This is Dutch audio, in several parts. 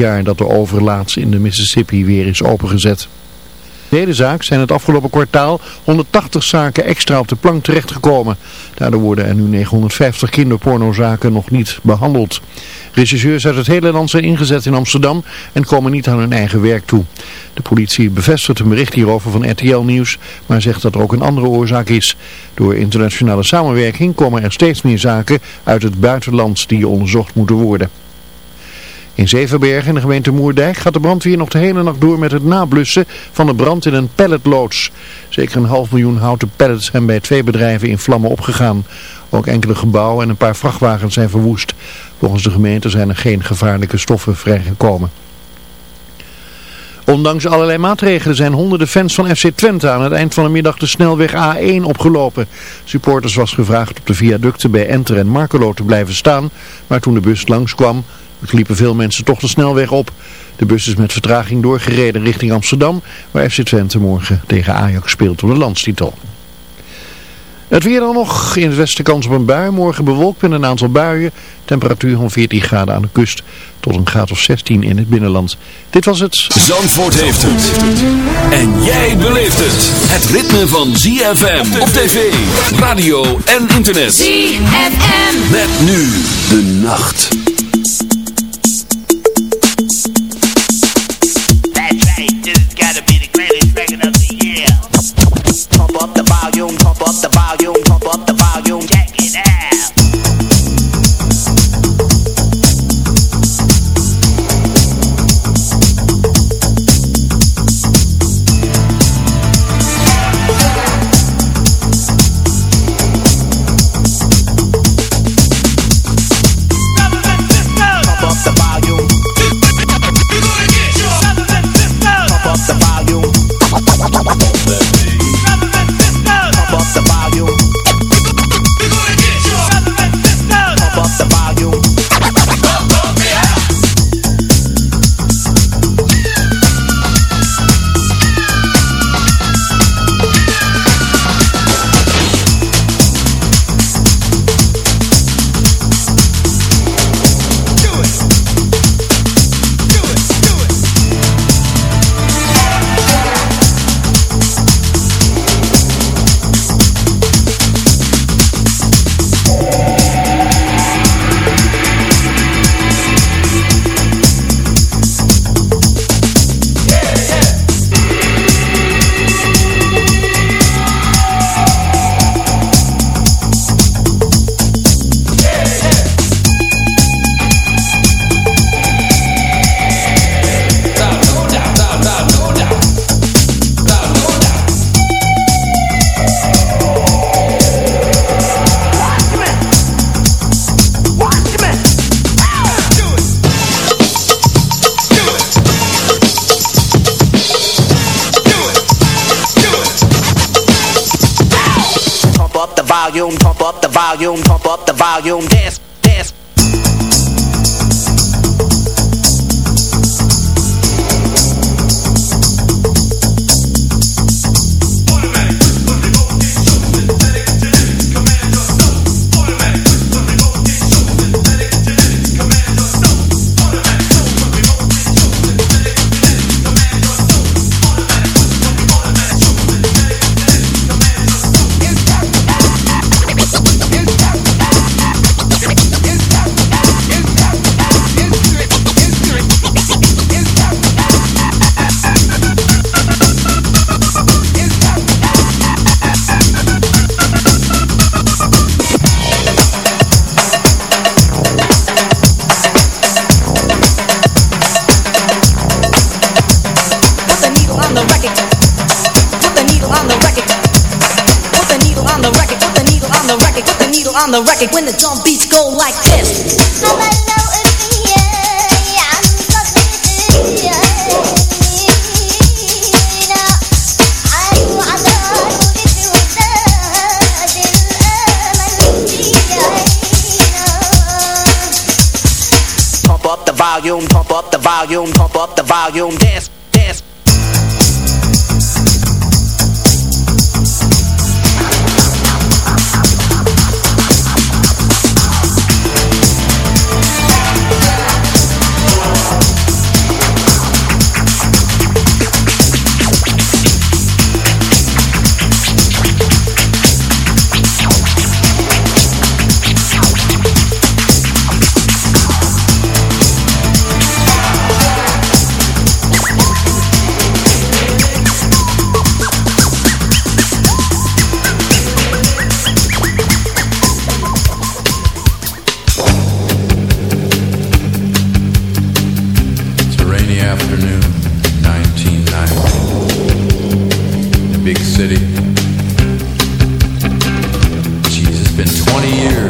jaar dat de overlaats in de Mississippi weer is opengezet. De zaak zijn het afgelopen kwartaal 180 zaken extra op de plank terechtgekomen. Daardoor worden er nu 950 kinderpornozaken nog niet behandeld. Regisseurs uit het hele land zijn ingezet in Amsterdam en komen niet aan hun eigen werk toe. De politie bevestigt een bericht hierover van RTL Nieuws, maar zegt dat er ook een andere oorzaak is. Door internationale samenwerking komen er steeds meer zaken uit het buitenland die onderzocht moeten worden. In Zevenbergen in de gemeente Moerdijk gaat de brandweer nog de hele nacht door met het nablussen van de brand in een palletloods. Zeker een half miljoen houten pallets zijn bij twee bedrijven in vlammen opgegaan. Ook enkele gebouwen en een paar vrachtwagens zijn verwoest. Volgens de gemeente zijn er geen gevaarlijke stoffen vrijgekomen. Ondanks allerlei maatregelen zijn honderden fans van FC Twente aan het eind van de middag de snelweg A1 opgelopen. Supporters was gevraagd op de viaducten bij Enter en Markelo te blijven staan, maar toen de bus langskwam liepen veel mensen toch de snelweg op. De bus is met vertraging doorgereden richting Amsterdam, waar FC Twente morgen tegen Ajax speelt om de landstitel. Het weer dan nog. In het westen kans op een bui. Morgen bewolkt met een aantal buien. Temperatuur van 14 graden aan de kust tot een graad of 16 in het binnenland. Dit was het. Zandvoort heeft het. En jij beleeft het. Het ritme van ZFM op tv, radio en internet. ZFM. Met nu de nacht. the volume. When the drum years.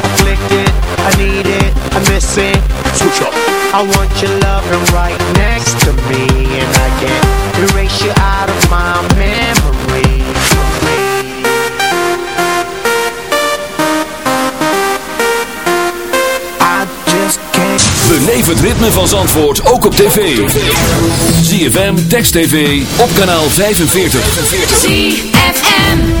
Afflicted, I need it, I miss it. Switch up. I want your loving right next to me, and I can't erase you out of my memory. I just can't. Beleef het ritme van Zandvoort ook op tv. ZFM, Text TV, op kanaal 45. ZFM.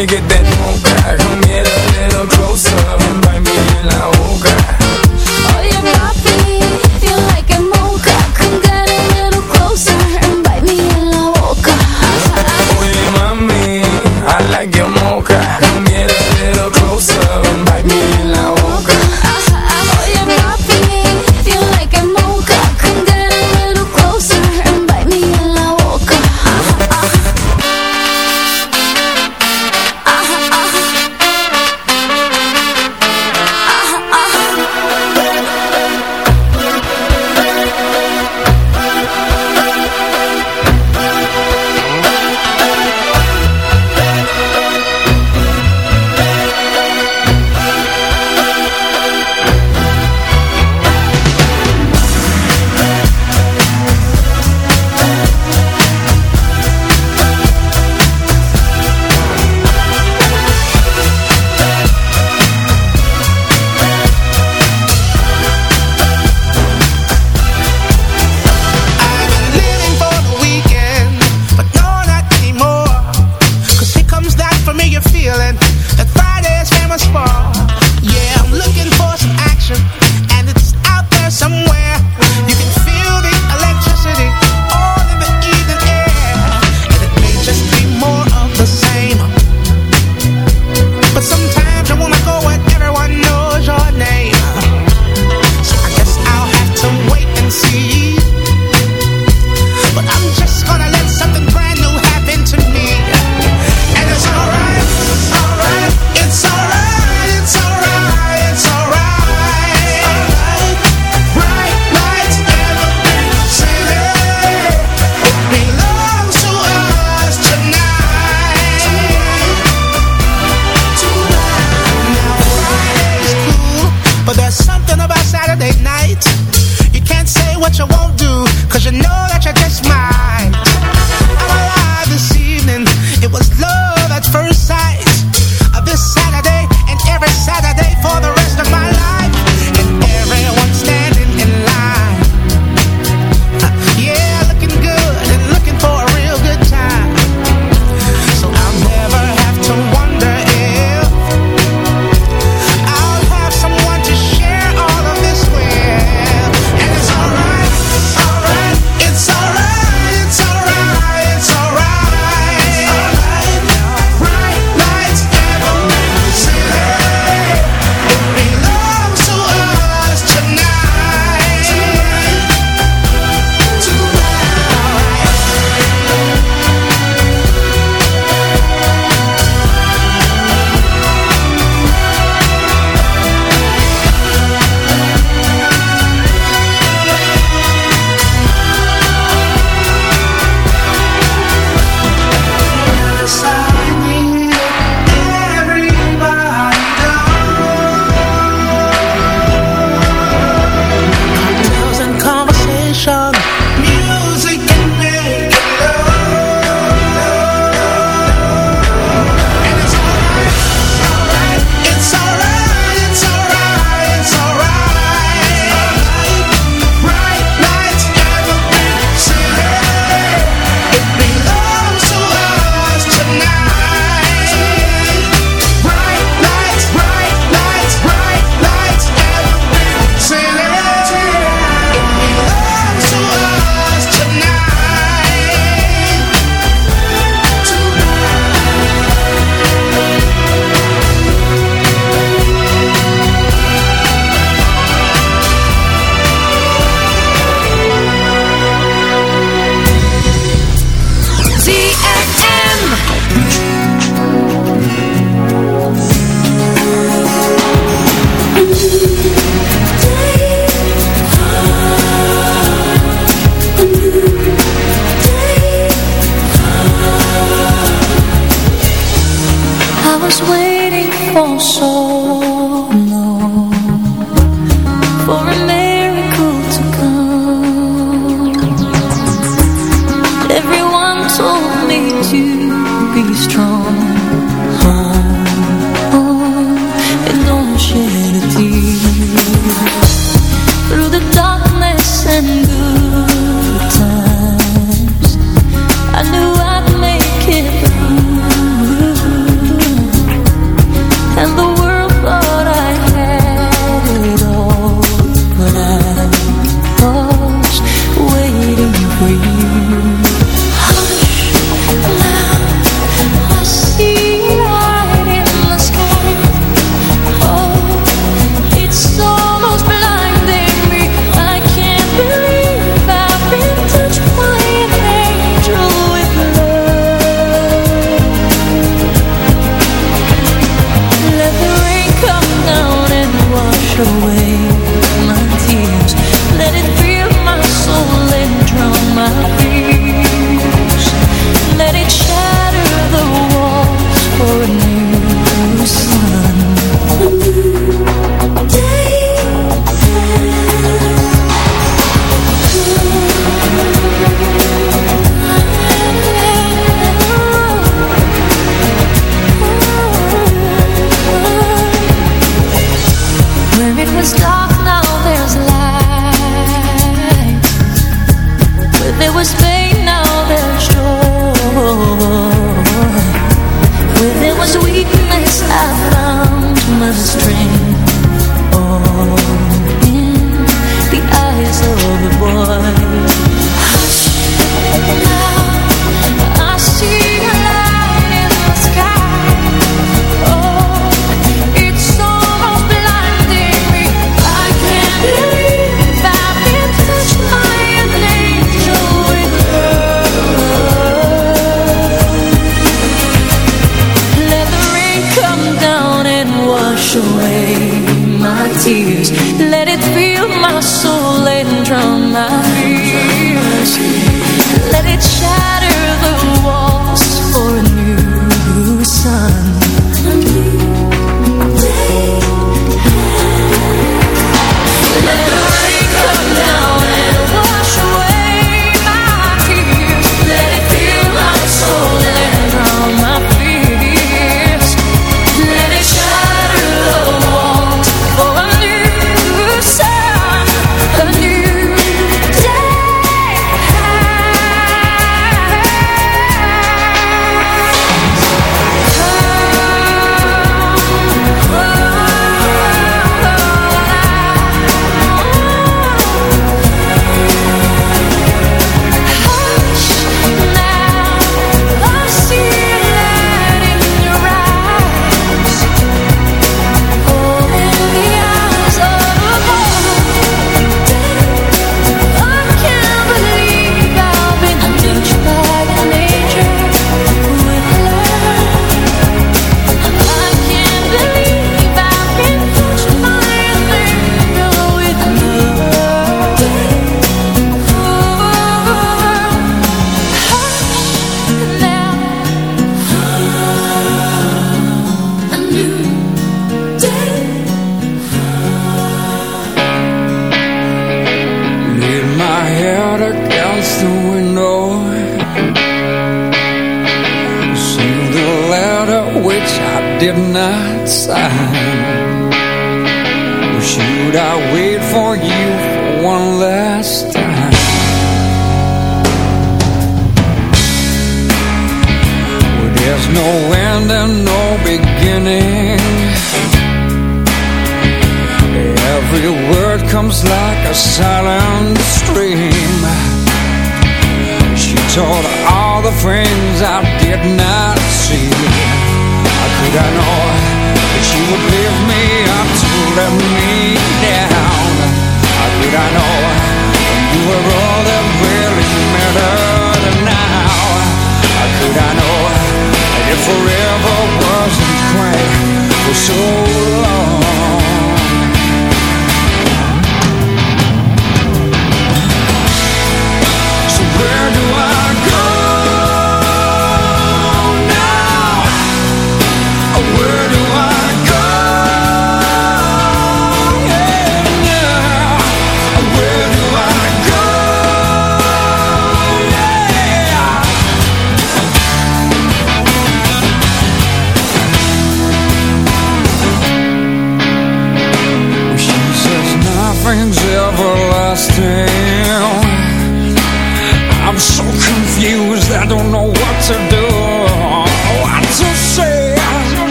me get that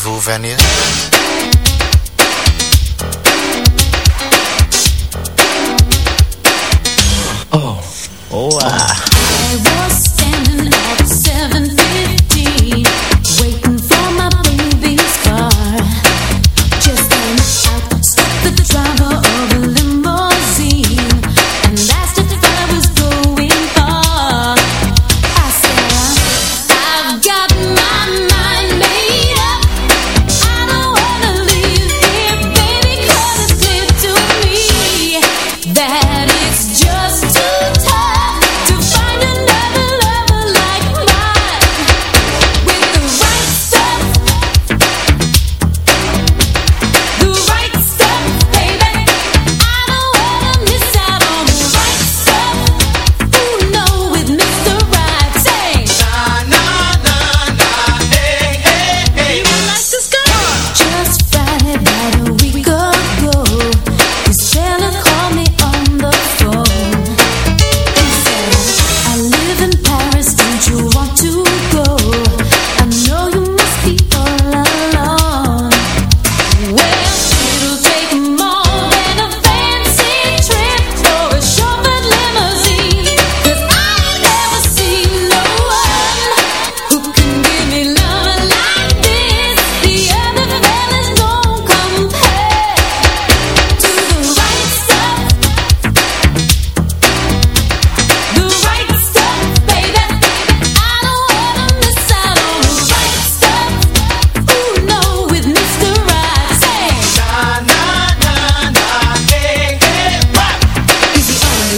rendezvous venue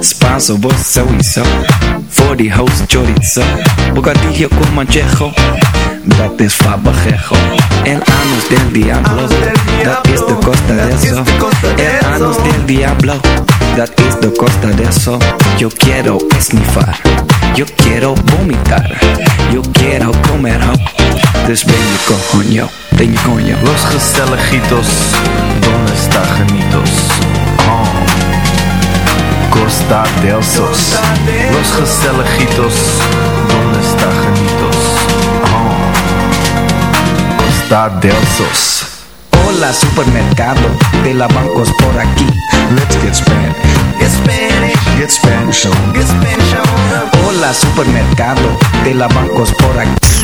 Spanso, vos sowieso. Voor die house chorizo. Bocadillo con manchejo. Dat is fabajejo. El anus del diablo. Dat is de costa de eso. El anus del diablo. Dat is de costa de eso. Yo quiero esnifar. Yo quiero vomitar. Yo quiero comer ho. Dus ben je coño. Ben je coño. Los Gestelejitos, ¿dónde está Janitos? Oh. Costa del Sos. Los Gestelejitos, ¿dónde está Janitos? Oh. Costa del Sos. Hola supermercado de la bancos por aquí. Let's get Spanish. Get Spanish, Get Spanish on. get Spanish on. Hola supermercado de la bancos por aquí.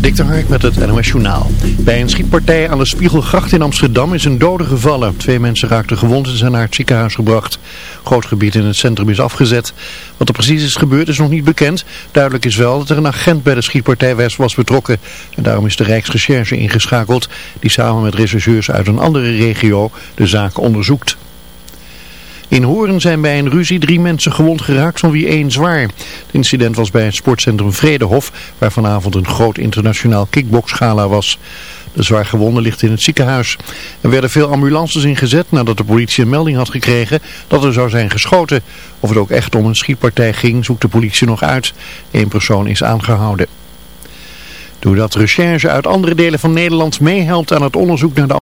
Dik Hark met het NOS Journaal. Bij een schietpartij aan de Spiegelgracht in Amsterdam is een dode gevallen. Twee mensen raakten gewond en zijn naar het ziekenhuis gebracht. Groot gebied in het centrum is afgezet. Wat er precies is gebeurd is nog niet bekend. Duidelijk is wel dat er een agent bij de schietpartij was betrokken. En daarom is de Rijksrecherche ingeschakeld, die samen met rechercheurs uit een andere regio de zaak onderzoekt. In Hoorn zijn bij een ruzie drie mensen gewond geraakt, van wie één zwaar. Het incident was bij het sportcentrum Vredehof, waar vanavond een groot internationaal kickboxgala was. De zwaar gewonde ligt in het ziekenhuis. Er werden veel ambulances ingezet nadat de politie een melding had gekregen dat er zou zijn geschoten. Of het ook echt om een schietpartij ging, zoekt de politie nog uit. Eén persoon is aangehouden. Doordat recherche uit andere delen van Nederland meehelpt aan het onderzoek naar de